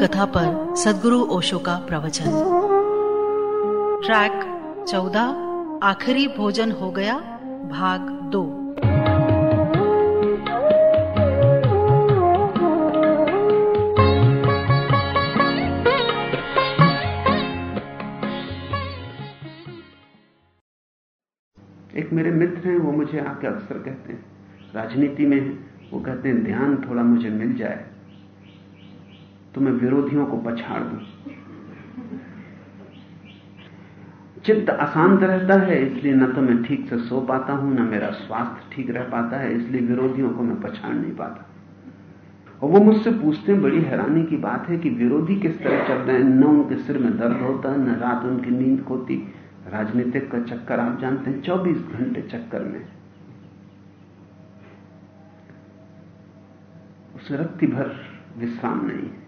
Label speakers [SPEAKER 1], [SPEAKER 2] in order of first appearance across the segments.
[SPEAKER 1] कथा पर सदगुरु ओशो का प्रवचन। ट्रैक चौदह, आखिरी भोजन हो गया, भाग दो।
[SPEAKER 2] एक मेरे मित्र हैं, वो मुझे आके अक्सर कहते हैं। राजनीति में वो कहते हैं, ध्यान थोड़ा मुझे मिल जाए। तो मैं विरोधियों को पछाड़ दूँ। चित्त अशांत रहता है, इसलिए न तो मैं ठीक से सो पाता हूँ, न मेरा स्वास्थ्य ठीक रह पाता है, इसलिए विरोधियों को मैं पछाड़ नहीं पाता। और वो मुझसे पूछते हैं, बड़ी हैरानी की बात है कि विरोधी किस तरह चल रहे हैं। न उनके सिर में दर्द होता, न रात उनकी नींद होती राजनीतिक का चक्कर आप जानते हैं 24 घंटे चक्कर में। उसे रत्ती भर विश्राम नहीं है।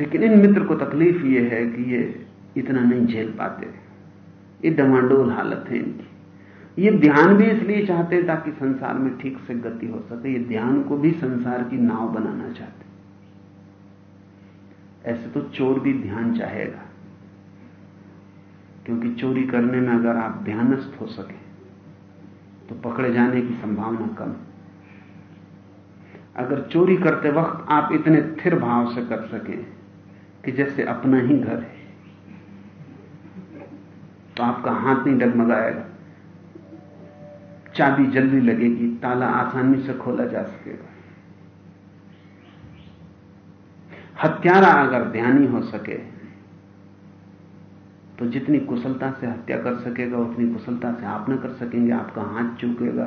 [SPEAKER 2] लेकिन इन मित्र को तकलीफ़ यह है कि ये इतना नहीं झेल पाते। ये डमाडोल हालत है इनकी। ये ध्यान भी इसलिए चाहते हैं ताकि संसार में ठीक से गति हो सके। ये ध्यान को भी संसार की नाव बनाना चाहते ऐसे तो चोर भी ध्यान चाहेगा। क्योंकि चोरी करने में अगर आप ध्यानस्थ हो सके तो पकड़े जाने की संभावना कम अगर चोरी करते वक्त आप इतने स्थिर भाव से कर सकें कि जैसे अपना ही घर है तो आपका हाथ नहीं डगमगाएगा। चाबी जल्दी लगेगी, ताला आसानी से खोला जा सकेगा। हत्यारा अगर ध्यानी हो सके तो जितनी कुशलता से हत्या कर सकेगा, उतनी कुशलता से आप न कर सकेंगे। आपका हाथ चूकेगा,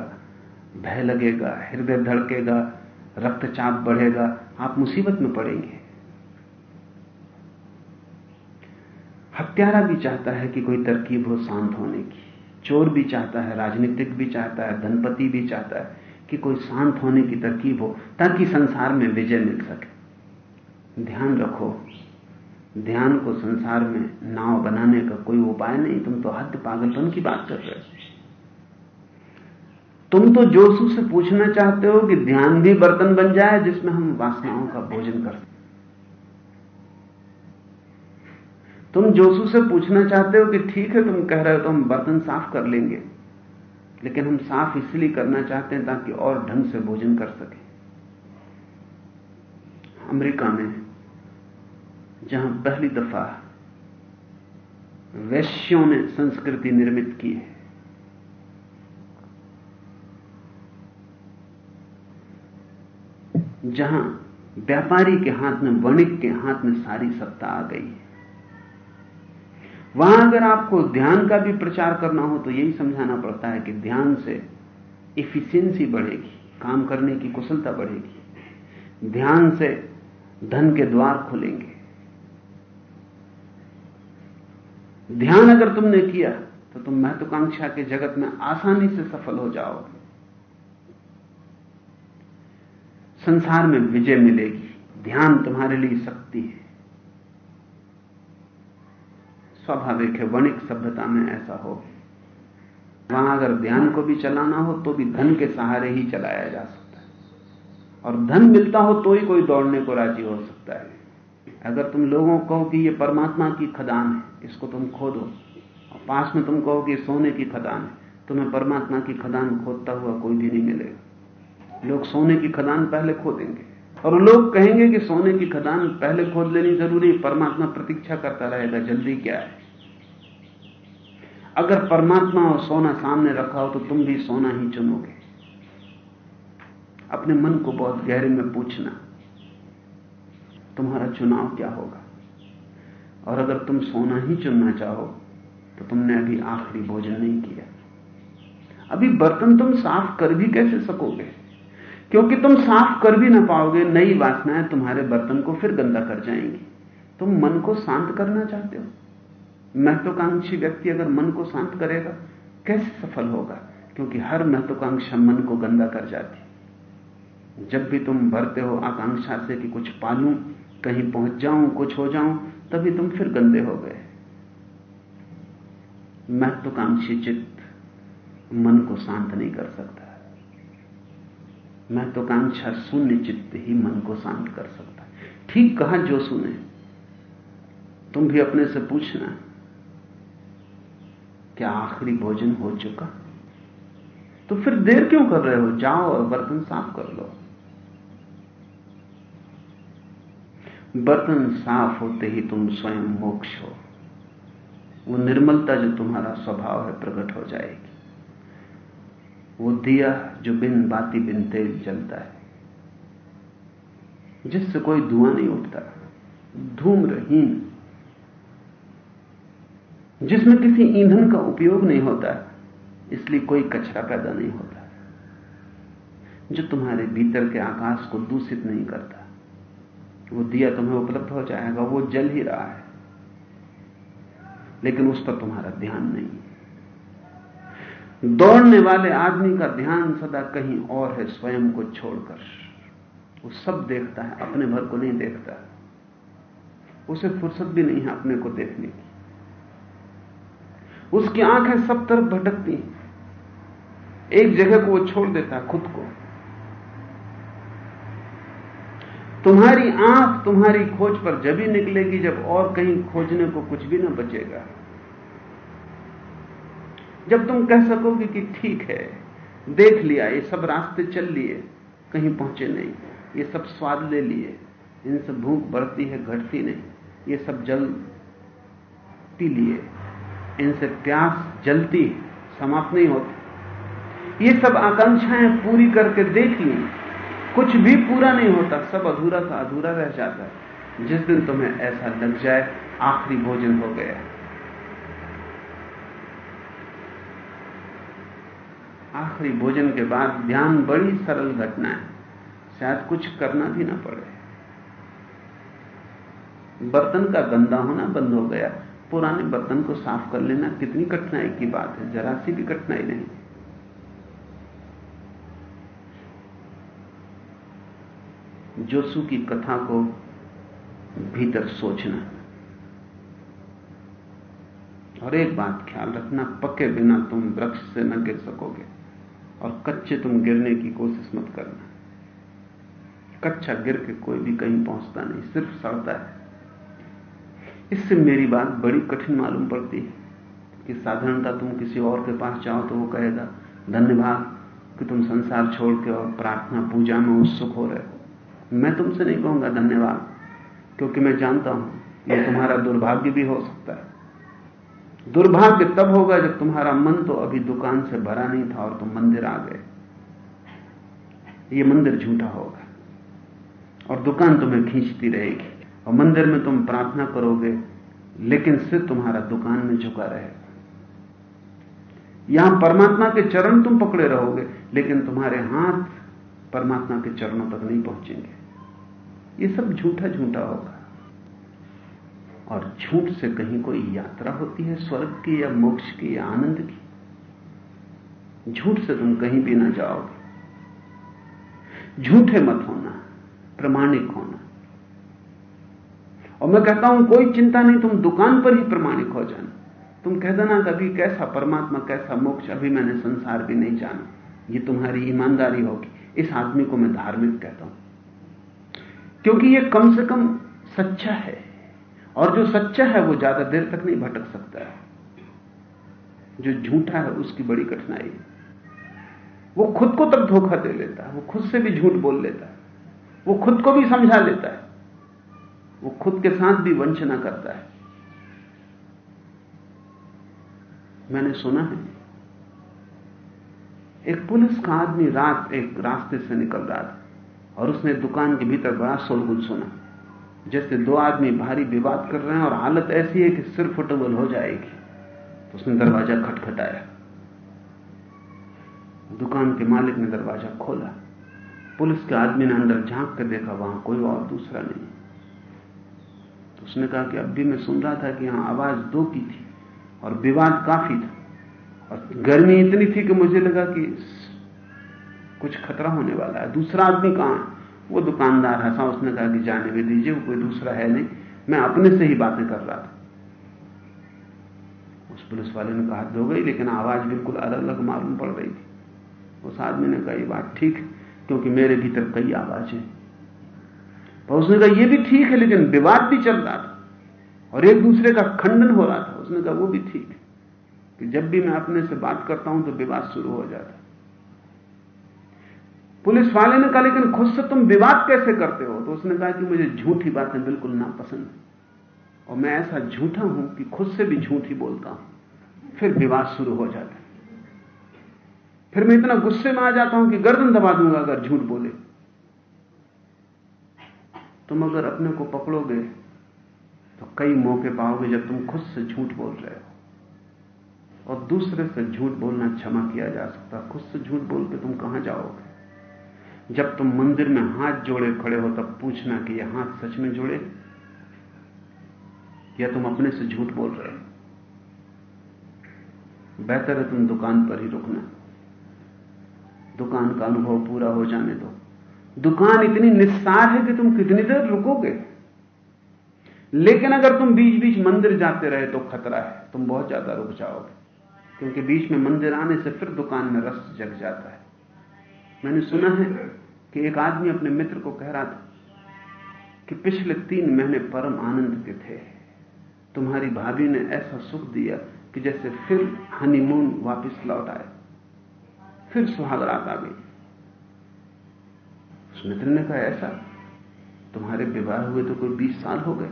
[SPEAKER 2] भय लगेगा, हृदय धड़केगा, रक्तचाप बढ़ेगा, आप मुसीबत में पड़ेंगे। हत्यारा भी चाहता है कि कोई तरकीब हो शांत होने की। चोर भी चाहता है, राजनीतिक भी चाहता है, धनपति भी चाहता है कि कोई शांत होने की तरकीब हो, ताकि संसार में विजय मिल सके। ध्यान रखो, ध्यान को संसार में नाव बनाने का कोई उपाय नहीं। तुम तो हद पागलपन की बात कर रहे हो। तुम तो जोशु से पूछना चाहते हो कि ध्यान भी बर्तन बन जाए जिसमें हम वासनाओं का भोजन कर सकें तुम जोशु से पूछना चाहते हो कि ठीक है, तुम कह रहे हो तो हम बर्तन साफ़ कर लेंगे। लेकिन हम साफ़ इसलिए करना चाहते हैं ताकि और ढंग से भोजन कर सके। अमेरिका में, जहाँ पहली दफ़ा वैश्यों ने संस्कृति निर्मित की है, जहाँ व्यापारी के हाथ में वणिक के हाथ में सारी सत्ता आ गई है। वहाँ अगर आपको ध्यान का भी प्रचार करना हो तो यही समझाना पड़ता है कि ध्यान से इफिशियंसी बढ़ेगी, काम करने की कुशलता बढ़ेगी। ध्यान से धन के द्वार खुलेंगे। ध्यान अगर तुमने किया तो तुम महत्वाकांक्षा के जगत में आसानी से सफल हो जाओगे। संसार में विजय मिलेगी। ध्यान तुम्हारे लिए शक्ति है। स्वाभाविक है, वणिक सभ्यता में ऐसा हो। वहाँ अगर ध्यान को भी चलाना हो तो भी धन के सहारे ही चलाया जा सकता है। और धन मिलता हो तो ही कोई दौड़ने को राज़ी हो सकता है। अगर तुम लोगों को कहो कि ये परमात्मा की खदान है, इसको तुम खोदो, और पास में तुम कहो कि सोने की खदान है, तुम्हें परमात्मा की खदान खोदता हुआ कोई भी नहीं मिलेगा। लोग सोने की खदान पहले खोदेंगे और लोग कहेंगे कि सोने की खदान पहले खोद लेनी ज़रूरी, परमात्मा प्रतीक्षा करता रहेगा, जल्दी क्या है? अगर परमात्मा और सोना सामने रखा हो तो तुम भी सोना ही चुनोगे। अपने मन को बहुत गहरे में पूछना, तुम्हारा चुनाव क्या होगा? और अगर तुम सोना ही चुनना चाहो तो तुमने अभी आखिरी भोजन नहीं किया। अभी बर्तन तुम साफ़ कर भी कैसे सकोगे? क्योंकि तुम साफ़ कर भी ना पाओगे, नई वासनाएँ तुम्हारे बर्तन को फिर गंदा कर जाएँगी। तुम मन को शांत करना चाहते हो? महत्वाकांक्षी व्यक्ति अगर मन को शांत करेगा, कैसे सफल होगा? क्योंकि हर महत्वाकांक्षा मन को गंदा कर जाती जब भी तुम भरते हो आकांक्षा से कि कुछ पालू, कहीं पहुँच जाऊँ, कुछ हो जाऊँ, तभी तुम फिर गंदे हो गए। महत्वाकांक्षी चित्त मन को शांत नहीं कर सकता। महत्वाकांक्षा तो शून्य चित्त ही मन को शांत कर सकता है। ठीक कहा जो सुने तुम भी अपने से पूछना, क्या आखिरी भोजन हो चुका? तो फिर देर क्यों कर रहे हो? जाओ और बर्तन साफ़ कर लो। बर्तन साफ़ होते ही तुम स्वयं मोक्ष हो। वो निर्मलता जो तुम्हारा स्वभाव है प्रकट हो जाएगी। वो दिया जो बिन बाती बिन तेल जलता है। जिससे कोई धुआँ नहीं उठता, धूम्रहीन। जिसमें किसी ईंधन का उपयोग नहीं होता, इसलिए कोई कचरा पैदा नहीं होता, जो तुम्हारे भीतर के आकाश को दूषित नहीं करता। वो दिया तुम्हें उपलब्ध हो जाएगा, वो जल ही रहा है। लेकिन उस पर तुम्हारा ध्यान नहीं दौड़ने वाले आदमी का ध्यान सदा कहीं और है, स्वयं को छोड़कर। वो सब देखता है, अपने भर को नहीं देखता। उसे फुर्सत भी नहीं है अपने को देखने की। उसकी आँखें सब तरफ़ भटकती एक जगह को वो छोड़ देता है, खुद को। तुम्हारी आँख तुम्हारी खोज पर जब ही निकलेगी, जब और कहीं खोजने को कुछ भी ना बचेगा। जब तुम कह सकोगे कि ठीक है, देख लिया, ये सब रास्ते चल लिए, कहीं पहुँचे नहीं। ये सब स्वाद ले लिए, इनसे भूख बढ़ती है, घटती नहीं। ये सब जल पी लिए, इनसे प्यास जलती, समाप्त नहीं होती। ये सब आकांक्षाएँ पूरी करके देख ली। कुछ भी पूरा नहीं होता, सब अधूरा का अधूरा रह जाता है। जिस दिन तुम्हें ऐसा लग जाए, आखिरी भोजन हो गया। आखिरी भोजन के बाद ध्यान बड़ी सरल घटना है। शायद कुछ करना भी ना पड़े। बर्तन का गंदा होना बंद हो गया। पुराने बर्तन को साफ़ कर लेना कितनी कठिनाई की बात है। जरा सी भी कठिनाई नहीं। जोसु की कथा को भीतर सोचना। और एक बात ख्याल रखना, पके बिना तुम वृक्ष से न गिर सकोगे। और कच्चे तुम गिरने की कोशिश मत करना। कच्चा गिर के कोई भी कहीं पहुँचता नहीं, सिर्फ़ सड़ता है। इससे मेरी बात बड़ी कठिन मालूम पड़ती है कि साधारणता तुम किसी और के पास जाओ तो वो कहेगा, धन्यवाद कि तुम संसार छोड़ के और प्रार्थना पूजा में उत्सुक हो रहे हो। मैं तुमसे नहीं कहूँगा धन्यवाद, क्योंकि मैं जानता हूँ यह तुम्हारा दुर्भाग्य भी हो सकता है। दुर्भाग्य तब होगा जब तुम्हारा मन तो अभी दुकान से भरा नहीं था और तुम मंदिर आ गए। ये मंदिर झूठा होगा और दुकान तुम्हें खींचती रहेगी और मंदिर में तुम प्रार्थना करोगे, लेकिन सिर तुम्हारा दुकान में झुका रहेगा। यहाँ परमात्मा के चरण तुम पकड़े रहोगे, लेकिन तुम्हारे हाथ परमात्मा के चरणों तक नहीं पहुँचेंगे। ये सब झूठा झूठा होगा। और झूठ से कहीं कोई यात्रा होती है स्वर्ग की या मोक्ष की या आनंद की? झूठ से तुम कहीं भी ना जाओगे। झूठे मत होना, प्रमाणिक होना। और मैं कहता हूँ, कोई चिंता नहीं, तुम दुकान पर ही प्रमाणिक हो जाना। तुम कह देना कभी कैसा परमात्मा, कैसा मोक्ष, अभी मैंने संसार भी नहीं जाना। ये तुम्हारी ईमानदारी होगी। इस आदमी को मैं धार्मिक कहता हूँ। क्योंकि ये कम से कम सच्चा है। और जो सच्चा है वो ज़्यादा देर तक नहीं भटक सकता है। जो झूठा है उसकी बड़ी कठिनाई है। वो खुद को तक धोखा दे लेता है, वो खुद से भी झूठ बोल लेता है। वो खुद को भी समझा लेता है। वो खुद के साथ भी वंचना करता है। मैंने सुना है, एक पुलिस का आदमी रात एक रास्ते से निकल रहा था और उसने दुकान के भीतर बड़ा शोरगुल सुना। जैसे दो आदमी भारी विवाद कर रहे हैं और हालत ऐसी है कि सिर फुटबल हो जाएगी। तो उसने दरवाज़ा खटखटाया। दुकान के मालिक ने दरवाज़ा खोला। पुलिस के आदमी ने अंदर झाँक कर देखा, वहाँ कोई और दूसरा नहीं। तो उसने कहा कि अब भी मैं सुन रहा था कि यहाँ आवाज़ दो की थी और विवाद काफ़ी था। और गर्मी इतनी थी कि मुझे लगा कि कुछ खतरा होने वाला है। दूसरा आदमी कहाँ है? वो दुकानदार हंसा उसने कहा कि जाने भी दीजिए, वो कोई दूसरा है नहीं। मैं अपने से ही बातें कर रहा था। उस पुलिस वाले ने कहा, दो गई, लेकिन आवाज़ बिल्कुल अलग अलग मालूम पड़ रही थी। उस आदमी ने कहा, ये बात ठीक क्योंकि मेरे भीतर कई आवाज़ें पर उसने कहा यह भी ठीक है, लेकिन विवाद भी चल रहा था और एक दूसरे का खंडन हो रहा था। उसने कहा, वो भी ठीक है, कि जब भी मैं अपने से बात करता हूँ तो विवाद शुरू हो जाता पुलिस वाले ने कहा, लेकिन खुद से तुम विवाद कैसे करते हो? तो उसने कहा कि मुझे झूठी बातें बिल्कुल नापसंद है। और मैं ऐसा झूठा हूँ कि खुद से भी झूठ बोलता हूँ। फिर विवाद शुरू हो जाता है। फिर मैं इतना गुस्से में आ जाता हूँ कि गर्दन दबा दूँगा अगर झूठ बोले। तुम अगर अपने को पकड़ोगे तो कई मौके पाओगे जब तुम खुद से झूठ बोल रहे हो। और दूसरे से झूठ बोलना क्षमा किया जा सकता खुद से झूठ बोल के तुम कहाँ जाओगे? जब तुम मंदिर में हाथ जोड़े खड़े हो, तब पूछना कि यह हाथ सच में जुड़े, या तुम अपने से झूठ बोल रहे हो? बेहतर है तुम दुकान पर ही रुकना। दुकान का अनुभव पूरा हो जाने दो। दुकान इतनी निस्सार है कि तुम कितनी देर रुकोगे? लेकिन अगर तुम बीच बीच मंदिर जाते रहे तो खतरा है। तुम बहुत ज़्यादा रुक जाओगे। क्योंकि बीच में मंदिर आने से फिर दुकान में रस जग जाता है। मैंने सुना है कि एक आदमी अपने मित्र को कह रहा था कि पिछले तीन महीने परम आनंद के थे। तुम्हारी भाभी ने ऐसा सुख दिया कि जैसे फिर हनीमून वापस लौट आए। फिर सुहागरात आ गई। उस मित्र ने कहा, ऐसा? तुम्हारे विवाह हुए तो कोई बीस साल हो गए?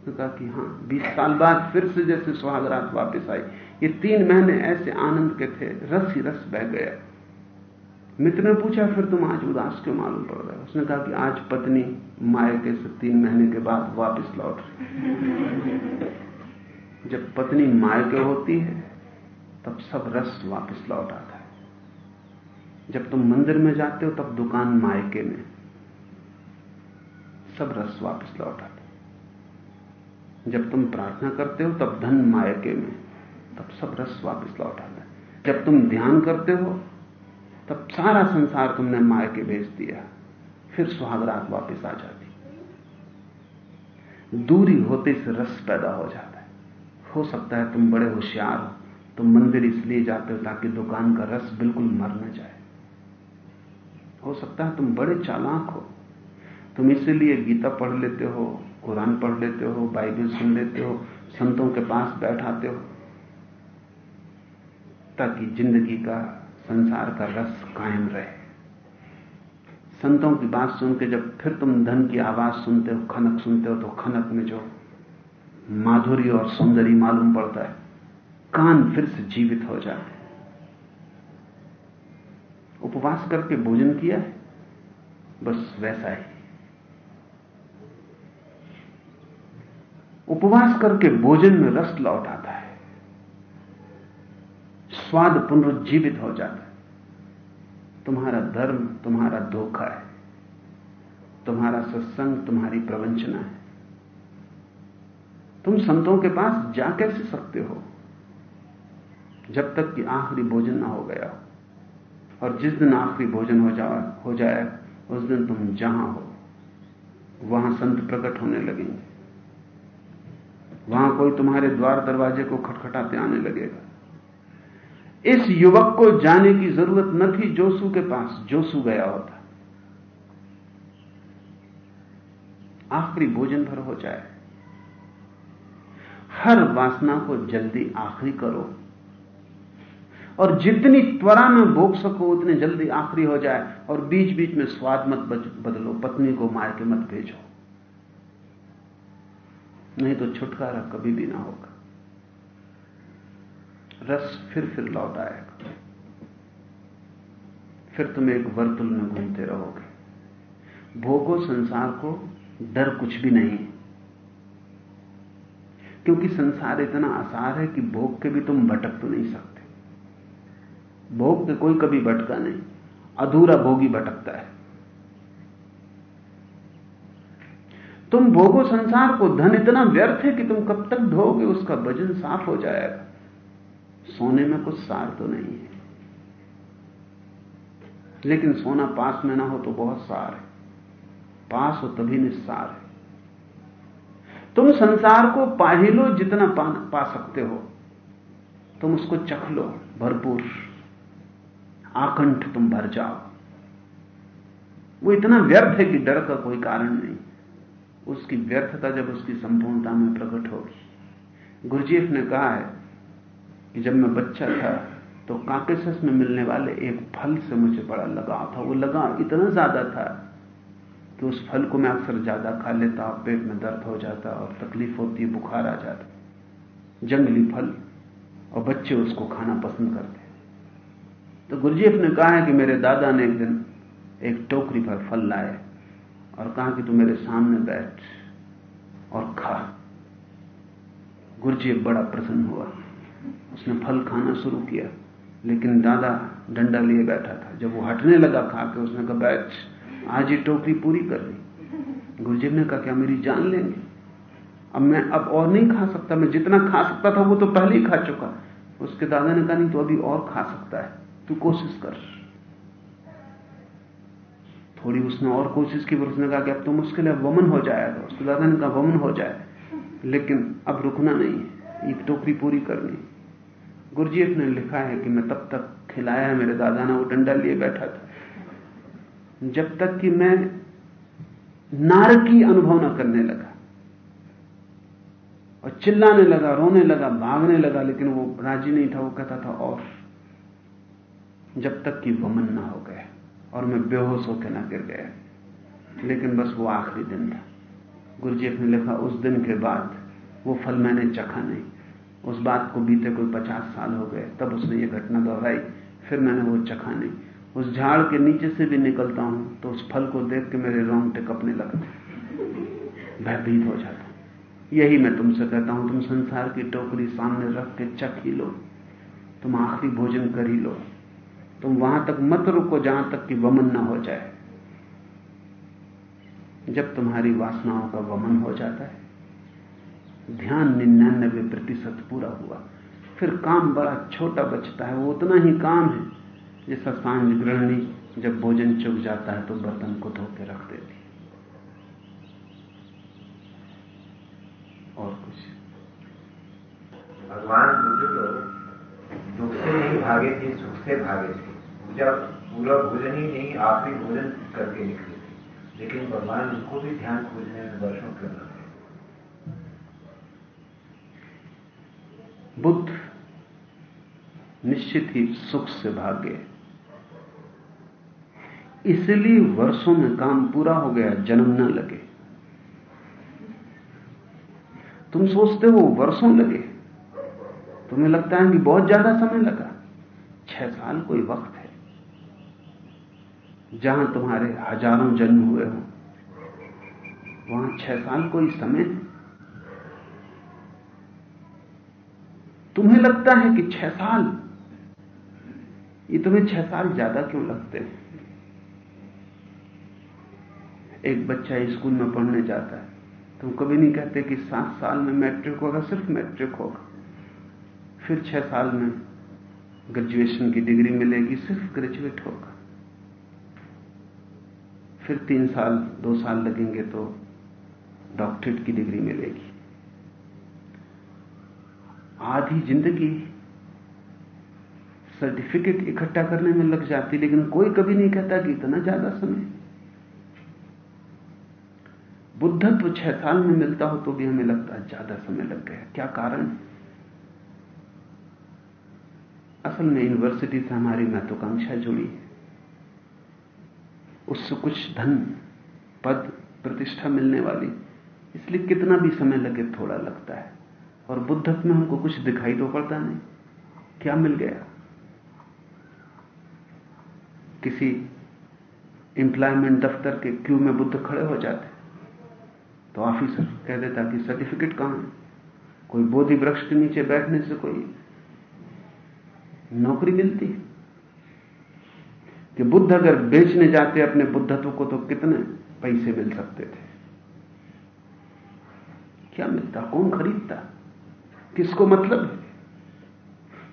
[SPEAKER 2] उसने कहा कि हाँ बीस साल बाद फिर से जैसे सुहागरात वापस आई, ये तीन महीने ऐसे आनंद के थे, रस ही रस बह गया। मित्र ने पूछा फिर तुम आज उदास क्यों मालूम पड़ रहे हो? उसने कहा कि आज पत्नी मायके से तीन महीने के बाद वापस लौट रही जब पत्नी मायके होती है तब सब रस वापस लौट आता है। जब तुम मंदिर में जाते हो तब दुकान मायके में सब रस वापस लौट आता है। जब तुम प्रार्थना करते हो तब धन मायके में तब सब रस वापस लौट आता है। जब तुम ध्यान करते हो तब सारा संसार तुमने मार के भेज दिया। फिर सुहागरात वापस आ जाती। दूरी होते से रस पैदा हो जाता है। हो सकता है तुम बड़े होशियार हो। तुम मंदिर इसलिए जाते हो ताकि दुकान का रस बिल्कुल मर न जाए। हो सकता है तुम बड़े चालाक हो। तुम इसीलिए गीता पढ़ लेते हो, कुरान पढ़ लेते हो, बाइबल सुन लेते हो, संतों के पास बैठाते हो, ताकि ज़िंदगी का संसार का रस कायम रहे। संतों की बात सुन के जब फिर तुम धन की आवाज़ सुनते हो, खनक सुनते हो तो खनक में जो माधुरी और सौंदर्य मालूम पड़ता है, कान फिर से जीवित हो जाते उपवास करके भोजन किया है, बस वैसा ही। उपवास करके भोजन में रस लौट आता स्वाद पुनरुज्जीवित हो जाता है। तुम्हारा धर्म, तुम्हारा धोखा है। तुम्हारा सत्संग, तुम्हारी प्रवंचना है। तुम संतों के पास जा कैसे सकते हो? जब तक कि आखिरी भोजन ना हो गया हो। और जिस दिन आखिरी भोजन हो जा, हो जाए, उस दिन तुम जहाँ हो, वहाँ संत प्रकट होने लगेंगे। वहाँ कोई तुम्हारे द्वार दरवाजे को खटखटाते आने लगेगा। इस युवक को जाने की ज़रूरत न थी, जोसू के पास। जोसू गया होता। आखिरी भोजन भर हो जाए। हर वासना को जल्दी आखिरी करो। और जितनी त्वरा में भोग सको, उतनी जल्दी आखिरी हो जाए। और बीच बीच में स्वाद मत बदलो। पत्नी को मार के मत भेजो। नहीं तो छुटकारा कभी भी ना होगा। रस फिर फिर लौट आएगा। फिर तुम एक वर्तुल में घूमते रहोगे। भोगो संसार को डर कुछ भी नहीं क्योंकि संसार इतना आसार है कि भोग के भी तुम भटक तो नहीं सकते। भोग के कोई कभी भटका नहीं। अधूरा भोगी भटकता है। तुम भोगो संसार को धन इतना व्यर्थ है कि तुम कब तक ढोगे, उसका वज़न साफ़ हो जाएगा। सोने में कुछ सार तो नहीं है। लेकिन सोना पास में ना हो तो बहुत सार है। पास हो तभी निस्सार है। तुम संसार को पा ही लो जितना पा, पा सकते हो। तुम उसको चख लो भरपूर। आकंठ तुम भर जाओ। वो इतना व्यर्थ है कि डर का कोई कारण नहीं। उसकी व्यर्थता जब उसकी संपूर्णता में प्रकट होगी। गुरुजीफ ने कहा है कि जब मैं बच्चा था तो काकेसस में मिलने वाले एक फल से मुझे बड़ा लगाव था। वो लगाव इतना ज़्यादा था कि उस फल को मैं अक्सर ज़्यादा खा लेता पेट में दर्द हो जाता और तकलीफ़ होती, बुखार आ जाता। जंगली फल और बच्चे उसको खाना पसंद करते। तो गुरुजीफ ने कहा है कि मेरे दादा ने एक दिन एक टोकरी पर फल लाए और कहा कि तू मेरे सामने बैठ और खा। गुरुजी बड़ा प्रसन्न हुआ। उसने फल खाना शुरू किया। लेकिन दादा डंडा लिए बैठा था। जब वो हटने लगा खा के, उसने कहा बैच आज ये टोकरी पूरी कर ली। गुरुजी ने कहा, क्या मेरी जान लेंगे? अब मैं, अब और नहीं खा सकता। मैं जितना खा सकता था, वो तो पहले ही खा चुका। उसके दादा ने कहा, नहीं तो अभी और खा सकता है। तू कोशिश कर। थोड़ी उसने और कोशिश की पर उसने कहा कि अब तो मुश्किल है वमन हो जाएगा। उसके दादा ने कहा, वमन हो जाए। लेकिन अब रुकना नहीं है। एक टोकरी पूरी करनी गुरजीत ने लिखा है कि मैं तब तक खिलाया मेरे दादा ने वो डंडा लिए बैठा था। जब तक कि मैं नारकी अनुभव न करने लगा और चिल्लाने लगा, रोने लगा, भागने लगा, लेकिन वो राज़ी नहीं था, वो कहता था, और जब तक कि वमन ना हो गया और मैं बेहोश होकर ना गिर गया, लेकिन बस वो आखिरी दिन था। गुरुजीफ ने लिखा, उस दिन के बाद वो फल मैंने चखा नहीं। उस बात को बीते कोई पचास साल हो गए, तब उसने ये घटना दोहराई, फिर मैंने वो चखा नहीं। उस झाड़ के नीचे से भी निकलता हूँ तो उस फल को देख के मेरे रोंगटे कपने लगते भयभीत हो जाता यही मैं तुमसे कहता हूँ, तुम संसार की टोकरी सामने रख के चख ही लो। तुम आखिरी भोजन कर ही लो। तुम वहाँ तक मत रुको जहाँ तक कि वमन ना हो जाए। जब तुम्हारी वासनाओं का वमन हो जाता है ध्यान निन्यानबे प्रतिशत पूरा हुआ। फिर काम बड़ा छोटा बचता है, वो उतना ही काम है। जैसा साँझ गृहणी जब भोजन चुक जाता है तो बर्तन को धो के रख देती और कुछ।
[SPEAKER 3] भगवान दुख से नहीं भागे थे सुख से भागे थे। पूजा पूरा भोजन ही नहीं, आप आखिरी भोजन करके निकले थे। लेकिन भगवान उनको भी ध्यान खोजने में वर्षों कर रहे
[SPEAKER 2] बुद्ध निश्चित ही सुख से भाग। इसलिए वर्षों में काम पूरा हो गया, जन्म न लगे। तुम सोचते हो वर्षों लगे। तुम्हें लगता है कि बहुत ज़्यादा समय लगा। छह साल कोई वक्त है। जहाँ तुम्हारे हज़ारों जन्म हुए हो, वहाँ छह साल कोई समय तुम्हें लगता है कि छह साल? ये तुम्हें छह साल ज़्यादा क्यों लगते हैं? एक बच्चा स्कूल में पढ़ने जाता है, तुम कभी नहीं कहते कि सात साल में मैट्रिक होगा, सिर्फ़ मैट्रिक होगा। फिर छह साल में ग्रेजुएशन की डिग्री मिलेगी, सिर्फ़ ग्रेजुएट होगा। फिर तीन साल, दो साल लगेंगे तो डॉक्टरेट की डिग्री मिलेगी। आधी ज़िंदगी सर्टिफिकेट इकट्ठा करने में लग जाती, लेकिन कोई कभी नहीं कहता कि इतना ज़्यादा समय। बुद्धत्व छह साल में मिलता हो तो भी हमें लगता है ज़्यादा समय लग गया। क्या कारण? असल में यूनिवर्सिटी से हमारी महत्वाकांक्षा जुड़ी। है उससे कुछ धन, पद, प्रतिष्ठा मिलने वाली। इसलिए कितना भी समय लगे, थोड़ा लगता है। और बुद्धत्व में हमको कुछ दिखाई तो पड़ता नहीं। क्या मिल गया? किसी एम्प्लॉयमेंट दफ्तर के क्यू में बुद्ध खड़े हो जाते। तो ऑफिसर कह देता कि सर्टिफिकेट कहाँ है? कोई बोधि वृक्ष के नीचे बैठने से कोई नौकरी मिलती कि बुद्ध अगर बेचने जाते अपने बुद्धत्व को तो कितने पैसे मिल सकते थे? क्या मिलता? कौन खरीदता? किसको मतलब? है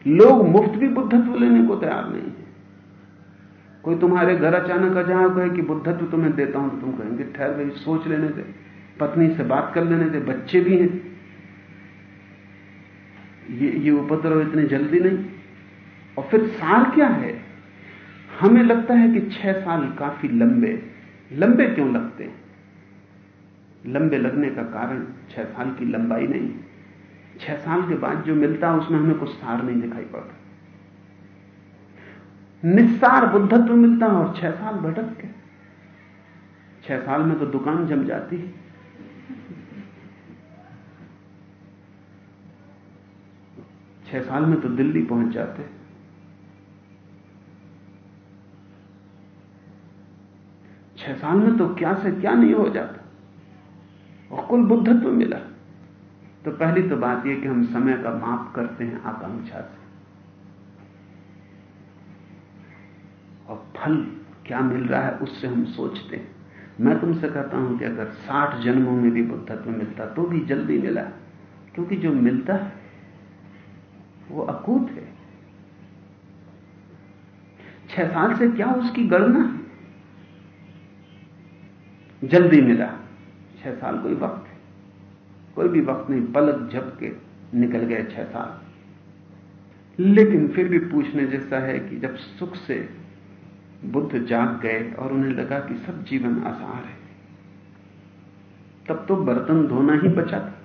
[SPEAKER 2] लोग मुफ़्त भी बुद्धत्व लेने को तैयार नहीं है। कोई तुम्हारे घर अचानक आ जाए, कहे कि बुद्धत्व तुम्हें देता हूँ तो तुम कहेंगे, ठहर गई, सोच लेने दे। पत्नी से बात कर लेने दे, बच्चे भी हैं। ये ये उपद्रव इतने जल्दी नहीं। और फिर सार क्या है? हमें लगता है कि छह साल काफ़ी लंबे। लंबे क्यों लगते? हैं लंबे लगने का कारण छह साल की लंबाई नहीं। छह साल के बाद जो मिलता है, उसमें हमें कुछ सार नहीं दिखाई पड़ता। निस्सार बुद्धत्व मिलता है और छह साल भटक के। छह साल में तो दुकान जम जाती है। छह साल में तो दिल्ली पहुँच जाते। छह साल में तो क्या से क्या नहीं हो जाता। और कुल बुद्धत्व मिला। तो पहली तो बात यह कि हम समय का माप करते हैं आकांक्षा से। और फल क्या मिल रहा है उससे हम सोचते हैं। मैं तुमसे कहता हूँ कि अगर साठ जन्मों में भी बुद्धत्व मिलता तो भी जल्दी मिला, क्योंकि जो मिलता है, वो अकूत है। छह साल से क्या उसकी गणना है? जल्दी मिला, छह साल कोई वक्त। कोई भी वक्त नहीं, पलक झपके निकल गए छह साल लेकिन फिर भी पूछने जैसा है कि जब सुख से बुद्ध जाग गए और उन्हें लगा कि सब जीवन आसार है, तब तो बर्तन धोना ही बचा था।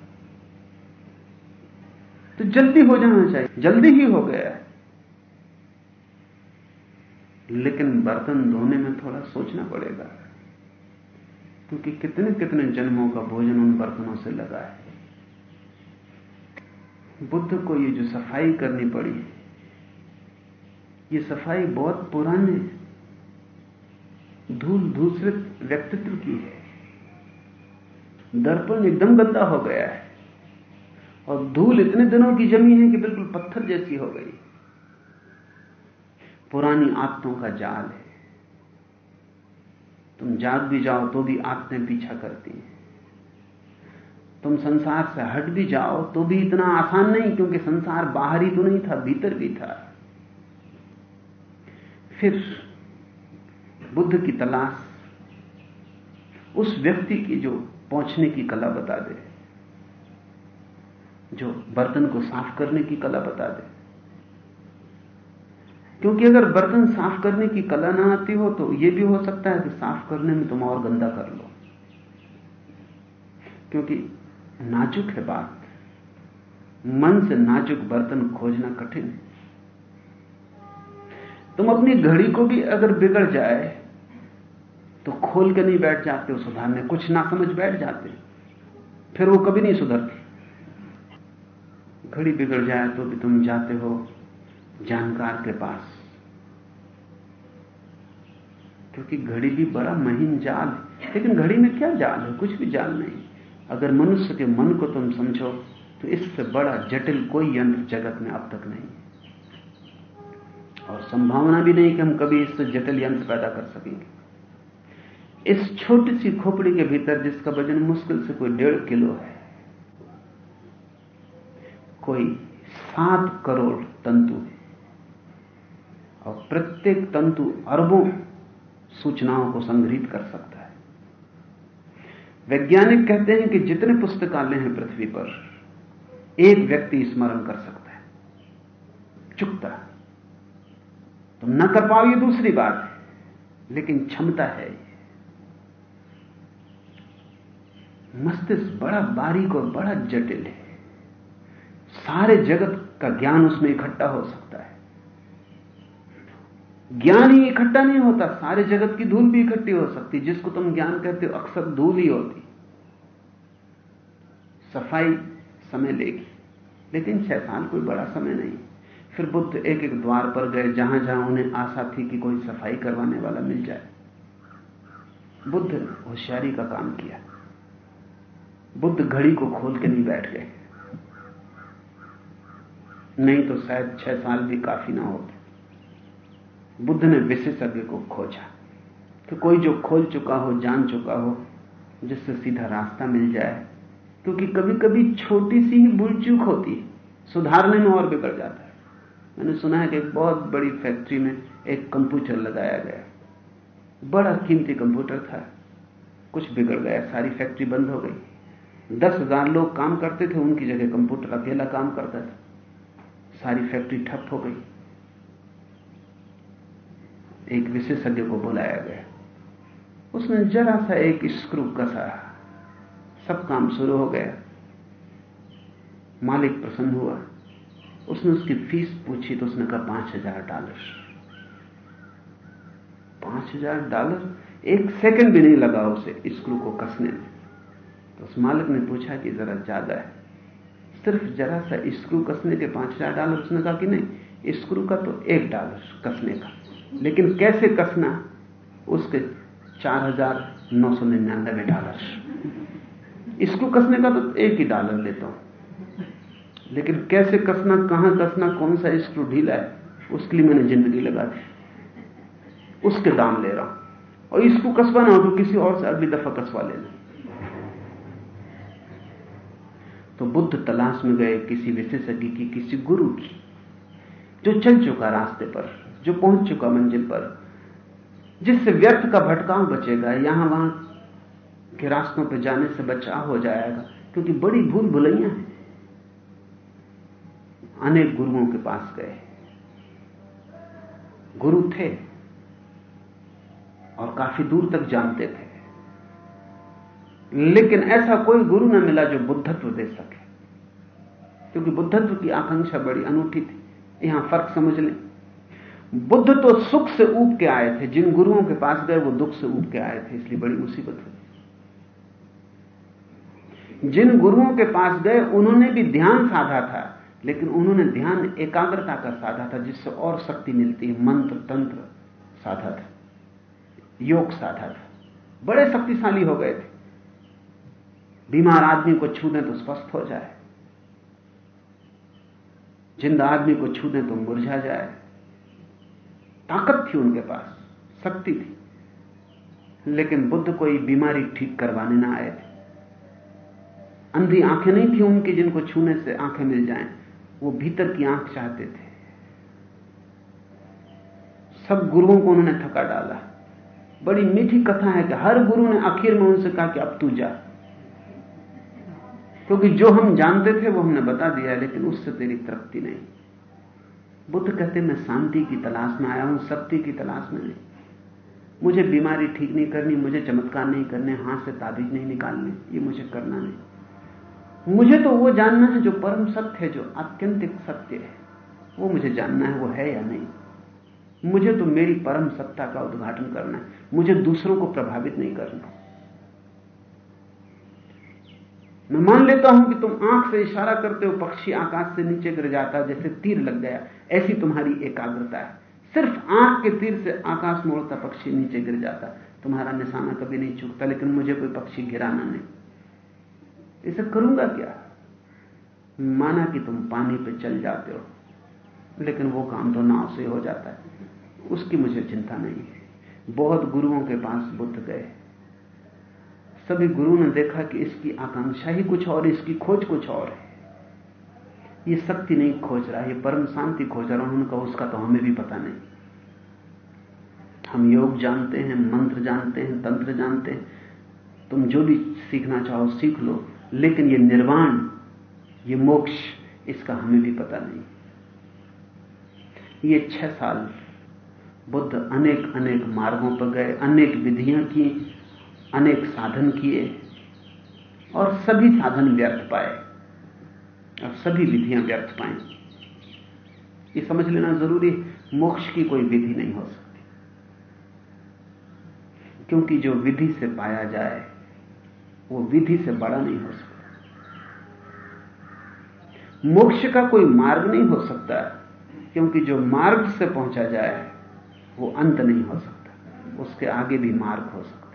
[SPEAKER 2] तो जल्दी हो जाना चाहिए, जल्दी ही हो गया है। लेकिन बर्तन धोने में थोड़ा सोचना पड़ेगा। क्योंकि कितने कितने जन्मों का भोजन उन बर्तनों से लगा है? बुद्ध को ये जो सफ़ाई करनी पड़ी ये सफ़ाई बहुत पुराने धूल दूसरित व्यक्तित्व की है। दर्पण एकदम गंदा हो गया है। और धूल इतने दिनों की जमी है कि बिल्कुल पत्थर जैसी हो गई। पुरानी आत्तों का जाल है। तुम जाग भी जाओ तो भी आत्तें पीछा करती हैं। तुम संसार से हट भी जाओ तो भी इतना आसान नहीं, क्योंकि संसार बाहर ही तो नहीं था, भीतर भी था। फिर बुद्ध की तलाश, उस व्यक्ति की जो पहुँचने की कला बता दे, जो बर्तन को साफ़ करने की कला बता दे क्योंकि अगर बर्तन साफ़ करने की कला ना आती हो तो यह भी हो सकता है कि साफ़ करने में तुम और गंदा कर लो। क्योंकि नाजुक है बात। मन से नाजुक बर्तन खोजना कठिन है। तुम अपनी घड़ी को भी अगर बिगड़ जाए तो खोल के नहीं बैठ जाते हो सुधारने कुछ ना समझ बैठ जाते। फिर वो कभी नहीं सुधरती। घड़ी बिगड़ जाए तो भी तुम जाते हो जानकार के पास। क्योंकि घड़ी भी बड़ा महीन जाल है। लेकिन घड़ी में क्या जाल है? कुछ भी जाल नहीं। अगर मनुष्य के मन को तुम समझो तो इससे बड़ा जटिल कोई यंत्र जगत में अब तक नहीं और संभावना भी नहीं कि हम कभी इससे जटिल यंत्र पैदा कर सकेंगे। इस छोटी सी खोपड़ी के भीतर जिसका वज़न मुश्किल से कोई डेढ़ किलो है, कोई सात करोड़ तंतु है। और प्रत्येक तंतु अरबों सूचनाओं को संग्रहित कर सकता है। वैज्ञानिक कहते हैं कि जितने पुस्तकालय हैं पृथ्वी पर, एक व्यक्ति स्मरण कर सकता है। चुकता तुम न कर पाओ, ये दूसरी बात है, लेकिन क्षमता है मस्तिष्क बड़ा बारीक और बड़ा जटिल है। सारे जगत का ज्ञान उसमें इकट्ठा हो सकता है। ज्ञान ही इकट्ठा नहीं होता, सारे जगत की धूल भी इकट्ठी हो सकती, जिसको तुम ज्ञान कहते हो, अक्सर धूल ही होती। सफ़ाई समय लेगी, लेकिन छह साल कोई बड़ा समय नहीं। फिर बुद्ध एक एक द्वार पर गए, जहाँ जहाँ उन्हें आशा थी कि कोई सफ़ाई करवाने वाला मिल जाए। बुद्ध होशियारी का काम किया। बुद्ध घड़ी को खोल के नहीं बैठ गए। नहीं तो शायद छह साल भी काफ़ी ना होते। बुद्ध ने विशेषज्ञ को खोजा। कि कोई जो खोल चुका हो, जान चुका हो, जिससे सीधा रास्ता मिल जाए, क्योंकि कभी कभी छोटी सी ही भूल चूक होती है। सुधारने में और बिगड़ जाता है। मैंने सुना है कि एक बहुत बड़ी फैक्ट्री में एक कंप्यूटर लगाया गया। बड़ा कीमती कंप्यूटर था। कुछ बिगड़ गया, सारी फैक्ट्री बंद हो गई। दस हज़ार लोग काम करते थे, उनकी जगह कंप्यूटर अकेला काम करता था। सारी फैक्ट्री ठप हो गई। एक विशेषज्ञ को बुलाया गया। उसने जरा सा एक स्क्रू कसा। सब काम शुरू हो गया। मालिक प्रसन्न हुआ। उसने उसकी फ़ीस पूछी तो उसने कहा, पाँच हज़ार डॉलर। पाँच हज़ार डॉलर? एक सेकंड भी नहीं लगा उसे स्क्रू को कसने में। तो उस मालिक ने पूछा कि जरा ज़्यादा है। सिर्फ़ जरा सा स्क्रू कसने के पाँच हज़ार डॉलर, उसने कहा कि नहीं, स्क्रू का तो एक डॉलर कसने का। लेकिन कैसे कसना? उसके चार हज़ार नौ सौ निन्यानबे डॉलर। इसको कसने का तो एक ही डॉलर लेता हूँ। लेकिन कैसे कसना, कहाँ कसना, कौन सा स्क्रू ढीला है, उसके लिए मैंने ज़िंदगी लगा दी। उसके दाम ले रहा हूँ। और इसको कसवाना हो तो किसी और से अगली दफ़ा कसवा लेना। तो बुद्ध तलाश में गए किसी विशेषज्ञ की, किसी गुरु की, जो चल चुका रास्ते पर। जो पहुँच चुका मंजिल पर, जिससे व्यर्थ का भटकाव बचेगा, यहाँ वहाँ के रास्तों पर जाने से बचाव हो जाएगा, क्योंकि बड़ी भूल भुलैया है। अनेक गुरुओं के पास गए। गुरु थे और काफ़ी दूर तक जानते थे। लेकिन ऐसा कोई गुरु न मिला जो बुद्धत्व दे सके। क्योंकि बुद्धत्व की आकांक्षा बड़ी अनूठी थी। यहाँ फ़र्क समझ लें। बुद्ध तो सुख से ऊब के आए थे, जिन गुरुओं के पास गए वो दुख से ऊब के आए थे, इसलिए बड़ी मुसीबत हुई। जिन गुरुओं के पास गए, उन्होंने भी ध्यान साधा था, लेकिन उन्होंने ध्यान एकाग्रता का साधा था, जिससे और शक्ति मिलती है। मंत्र, तंत्र साधा था, योग साधा था। बड़े शक्तिशाली हो गए थे। बीमार आदमी को छू दें तो स्वस्थ हो जाए। ज़िंदा आदमी को छू दें तो मुरझा जाए। ताकत थी उनके पास, शक्ति थी। लेकिन बुद्ध कोई बीमारी ठीक करवाने ना आए थे। अंधी आँखें नहीं थी उनकी जिनको छूने से आँखें मिल जाएँ, वो भीतर की आँख चाहते थे। सब गुरुओं को उन्होंने थका डाला। बड़ी मीठी कथा है कि हर गुरु ने आखिर में उनसे कहा कि अब तू जा। क्योंकि जो हम जानते थे वो हमने बता दिया, लेकिन उससे तेरी तृप्ति नहीं। बुद्ध कहते, मैं शांति की तलाश में आया हूँ, शक्ति की तलाश में नहीं। मुझे बीमारी ठीक नहीं करनी, मुझे चमत्कार नहीं करने, हाथ से ताबीज नहीं निकालने, ये मुझे करना नहीं। मुझे तो वो जानना है जो परम सत्य है, जो आत्यंतिक सत्य है। वो मुझे जानना है, वो है या नहीं। मुझे तो मेरी परम सत्ता का उद्घाटन करना है। मुझे दूसरों को प्रभावित नहीं करना। मैं मान लेता हूँ कि तुम आँख से इशारा करते हो, पक्षी आकाश से नीचे गिर जाता है, जैसे तीर लग गया। ऐसी तुम्हारी एकाग्रता है। सिर्फ़ आँख के तीर से आकाश मोड़ता, पक्षी नीचे गिर जाता। तुम्हारा निशाना कभी नहीं चुकता, लेकिन मुझे कोई पक्षी गिराना नहीं। इसे करूँगा क्या? माना कि तुम पानी पे चल जाते हो, लेकिन वो काम तो नाव से हो जाता है। उसकी मुझे चिंता नहीं है। बहुत गुरुओं के पास बुद्ध गए। सभी गुरु ने देखा कि इसकी आकांक्षा ही कुछ और इसकी खोज कुछ और है। ये शक्ति नहीं खोज रहा, ये परम शांति खोज रहा, उन्होंने कहा, उसका तो हमें भी पता नहीं। हम योग जानते हैं, मंत्र जानते हैं, तंत्र जानते हैं। तुम जो भी सीखना चाहो सीख लो, लेकिन ये निर्वाण, ये मोक्ष, इसका हमें भी पता नहीं। ये छह साल बुद्ध अनेक अनेक मार्गों पर गए, अनेक विधियाँ की अनेक साधन किए और सभी साधन व्यर्थ पाए और सभी विधियाँ व्यर्थ पाई। ये समझ लेना ज़रूरी मोक्ष की कोई विधि नहीं हो सकती। क्योंकि जो विधि से पाया जाए, वो विधि से बड़ा नहीं हो सकता। मोक्ष का कोई मार्ग नहीं हो सकता, क्योंकि जो मार्ग से पहुँचा जाए, वो अंत नहीं हो सकता। उसके आगे भी मार्ग हो सकता।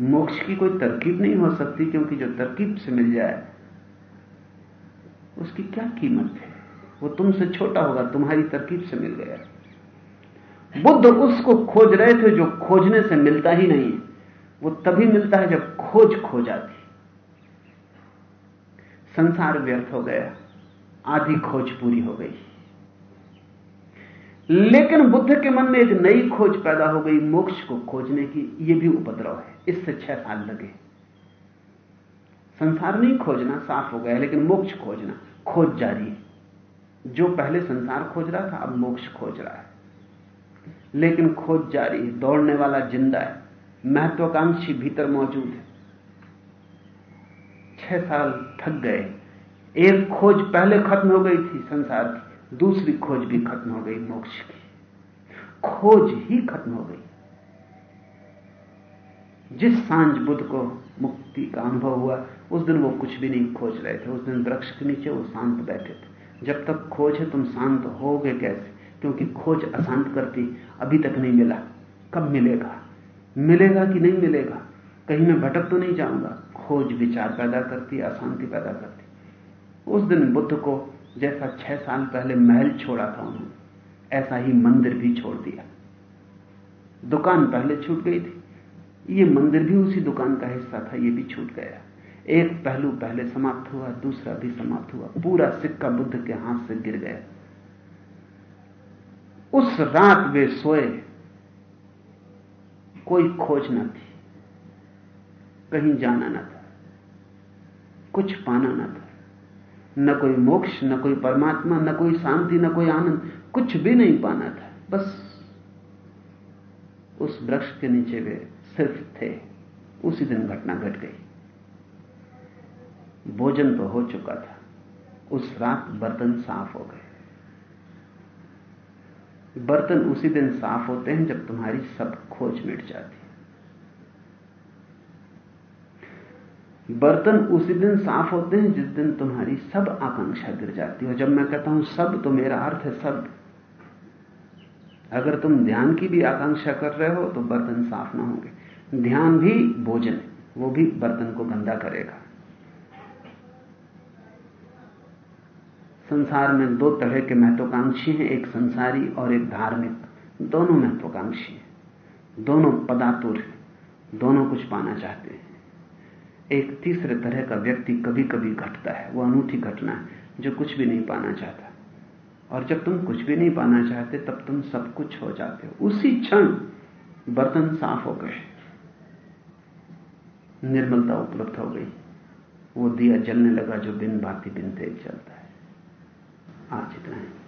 [SPEAKER 2] मोक्ष की कोई तरकीब नहीं हो सकती क्योंकि जो तरकीब से मिल जाए, उसकी क्या कीमत है? वो तुमसे छोटा होगा, तुम्हारी तरकीब से मिल गया। बुद्ध उसको खोज रहे थे जो खोजने से मिलता ही नहीं वो तभी मिलता है जब खोज खो जाती। संसार व्यर्थ हो गया, आधी खोज पूरी हो गई। लेकिन बुद्ध के मन में एक नई खोज पैदा हो गई मोक्ष को खोजने की। यह भी उपद्रव है। इससे छह साल लगे। संसार नहीं खोजना साफ़ हो गया, लेकिन मोक्ष खोजना, खोज जारी है। जो पहले संसार खोज रहा था, अब मोक्ष खोज रहा है। लेकिन खोज जारी है। दौड़ने वाला ज़िंदा है। महत्वाकांक्षी भीतर मौजूद है। छह साल थक गए। एक खोज पहले खत्म हो गई थी संसार की। दूसरी खोज भी खत्म हो गई मोक्ष की। खोज ही खत्म हो गई। जिस साँझ बुद्ध को मुक्ति का अनुभव हुआ, उस दिन वो कुछ भी नहीं खोज रहे थे। उस दिन वृक्ष के नीचे वो शांत बैठे थे। जब तक खोज है, तुम शांत होगे कैसे? क्योंकि खोज अशांत करती, अभी तक नहीं मिला। कब मिलेगा? मिलेगा कि नहीं मिलेगा? कहीं मैं भटक तो नहीं जाऊँगा। खोज विचार पैदा करती, अशांति पैदा करती। उस दिन बुद्ध को जैसा छह साल पहले महल छोड़ा था उन्होंने, ऐसा ही मंदिर भी छोड़ दिया। दुकान पहले छूट गई थी। ये मंदिर भी उसी दुकान का हिस्सा था, ये भी छूट गया। एक पहलू पहले समाप्त हुआ, दूसरा भी समाप्त हुआ। पूरा सिक्का बुद्ध के हाथ से गिर गया। उस रात वे सोए। कोई खोज न थी। कहीं जाना न था। कुछ पाना न था। न कोई मोक्ष, न कोई परमात्मा, न कोई शांति, न कोई आनंद, कुछ भी नहीं पाना था। बस उस वृक्ष के नीचे वे सिर्फ़ थे। उसी दिन घटना घट गट गई। भोजन तो हो चुका था। उस रात बर्तन साफ़ हो गए। बर्तन उसी दिन साफ़ होते हैं जब तुम्हारी सब खोज मिट जाती बर्तन उसी दिन साफ़ होते हैं, जिस दिन तुम्हारी सब आकांक्षा गिर जाती है। जब मैं कहता हूँ सब तो मेरा अर्थ है सब। अगर तुम ध्यान की भी आकांक्षा कर रहे हो तो बर्तन साफ़ ना होंगे। ध्यान भी भोजन है वो भी बर्तन को गंदा करेगा। संसार में दो तरह के महत्वाकांक्षी हैं, एक संसारी और एक धार्मिक। दोनों महत्वाकांक्षी हैं। दोनों पदातुर हैं। दोनों कुछ पाना चाहते हैं। एक तीसरे तरह का व्यक्ति कभी कभी घटता है, वो अनूठी घटना है, जो कुछ भी नहीं पाना चाहता। और जब तुम कुछ भी नहीं पाना चाहते, तब तुम सब कुछ हो जाते हो। उसी क्षण बर्तन साफ़ हो गए। निर्मलता उपलब्ध हो गई। वो दिया जलने लगा जो बिन भांति बिन तेज चलता है। आज इतना है।